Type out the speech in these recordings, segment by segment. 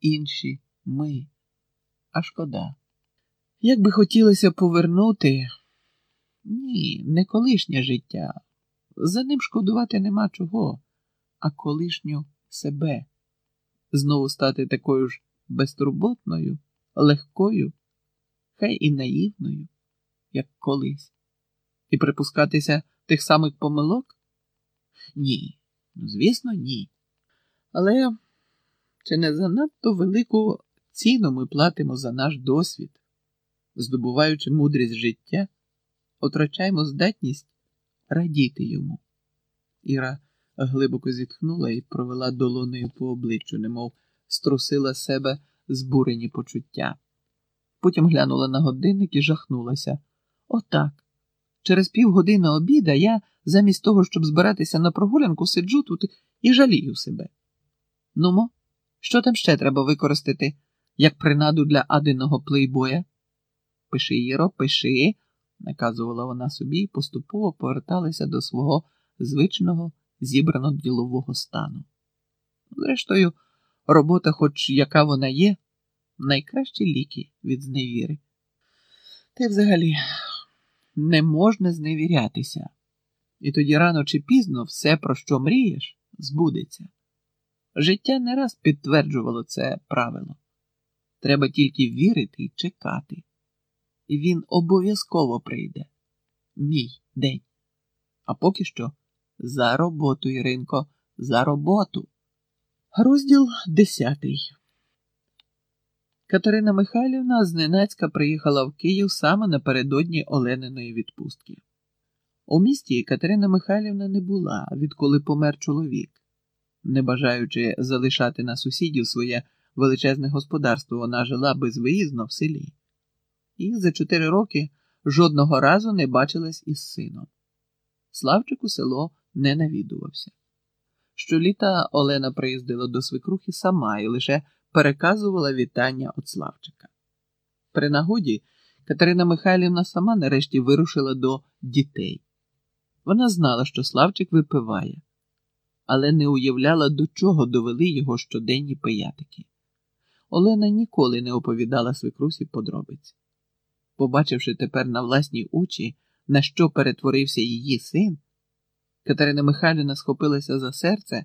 інші ми. А шкода. Як би хотілося повернути, ні, не колишнє життя. За ним шкодувати нема чого, а колишню себе. Знову стати такою ж безтурботною, легкою, хай і наївною, як колись, і припускатися тих самих помилок? Ні, ну, звісно, ні. Але чи не занадто велику ціну ми платимо за наш досвід, здобуваючи мудрість життя, втрачаємо здатність радіти йому. Іра глибоко зітхнула і провела долонею по обличчю, немов струсила себе збурені почуття. Потім глянула на годинник і жахнулася. Отак. Через півгодини обіда я, замість того, щоб збиратися на прогулянку, сиджу тут і жалію себе. Нумо, що там ще треба використати, як принаду для адиного плейбоя? Пиши, Іро, пиши, наказувала вона собі і поступово поверталася до свого звичного зібрано ділового стану. Зрештою, робота, хоч яка вона є, найкращі ліки від зневіри. Й взагалі не можна зневірятися, і тоді рано чи пізно все, про що мрієш, збудеться. Життя не раз підтверджувало це правило. Треба тільки вірити і чекати. І він обов'язково прийде. Мій день. А поки що за роботу, Іринко, за роботу. Розділ десятий. Катерина Михайлівна зненацька приїхала в Київ саме напередодні Олениної відпустки. У місті Катерина Михайлівна не була, відколи помер чоловік. Не бажаючи залишати на сусідів своє величезне господарство, вона жила безвиїзно в селі. І за чотири роки жодного разу не бачилась із сином. Славчик у село не навідувався. Щоліта Олена приїздила до свекрухи сама і лише переказувала вітання від Славчика. При нагоді Катерина Михайлівна сама нарешті вирушила до дітей. Вона знала, що Славчик випиває, але не уявляла, до чого довели його щоденні пиятики. Олена ніколи не оповідала свекрусі подробиць. Побачивши тепер на власні очі, на що перетворився її син, Катерина Михайлівна схопилася за серце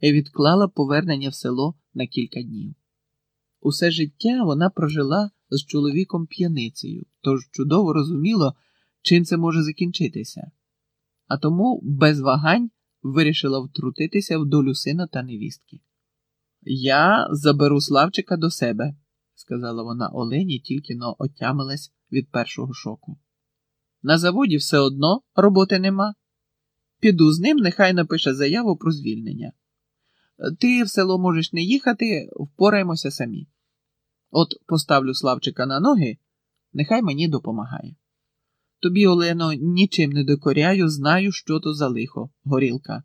і відклала повернення в село на кілька днів. Усе життя вона прожила з чоловіком п'яницею, тож чудово розуміло, чим це може закінчитися, а тому без вагань вирішила втрутитися в долю сина та невістки. Я заберу Славчика до себе, сказала вона Олені, тільки но отямилась від першого шоку. На заводі все одно роботи нема. Піду з ним, нехай напише заяву про звільнення. Ти в село можеш не їхати, впораємося самі. От поставлю Славчика на ноги, нехай мені допомагає. Тобі, Олено, нічим не докоряю, знаю, що то за лихо, горілка.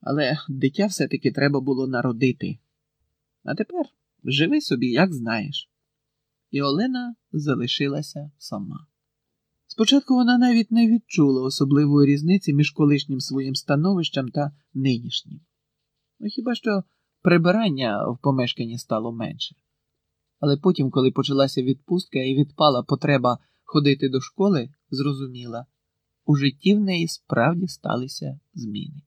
Але дитя все-таки треба було народити. А тепер живи собі, як знаєш. І Олена залишилася сама. Спочатку вона навіть не відчула особливої різниці між колишнім своїм становищем та нинішнім. Ну, хіба що прибирання в помешканні стало менше. Але потім, коли почалася відпустка і відпала потреба ходити до школи, зрозуміла, у житті в неї справді сталися зміни.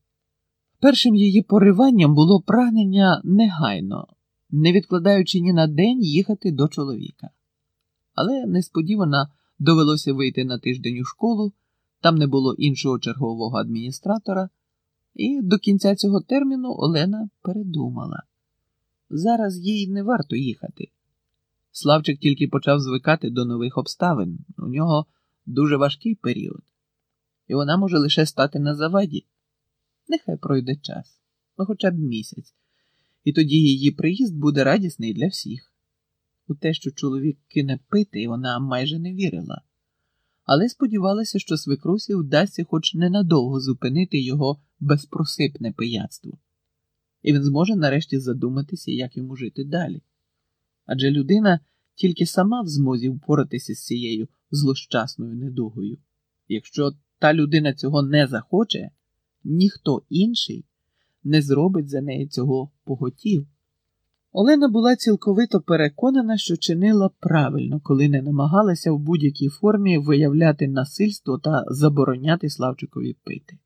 Першим її пориванням було прагнення негайно, не відкладаючи ні на день їхати до чоловіка. Але несподівано довелося вийти на тиждень у школу, там не було іншого чергового адміністратора, і до кінця цього терміну Олена передумала. Зараз їй не варто їхати. Славчик тільки почав звикати до нових обставин. У нього дуже важкий період, і вона може лише стати на заваді. Нехай пройде час, ну хоча б місяць, і тоді її приїзд буде радісний для всіх. У те, що чоловік кине пити, вона майже не вірила, але сподівалася, що свекрусі вдасться хоч ненадовго зупинити його безпросипне пияцтво, і він зможе нарешті задуматися, як йому жити далі. Адже людина тільки сама в змозі впоратися з цією злощасною недугою. Якщо та людина цього не захоче, ніхто інший не зробить за неї цього поготів. Олена була цілковито переконана, що чинила правильно, коли не намагалася в будь-якій формі виявляти насильство та забороняти Славчикові пити.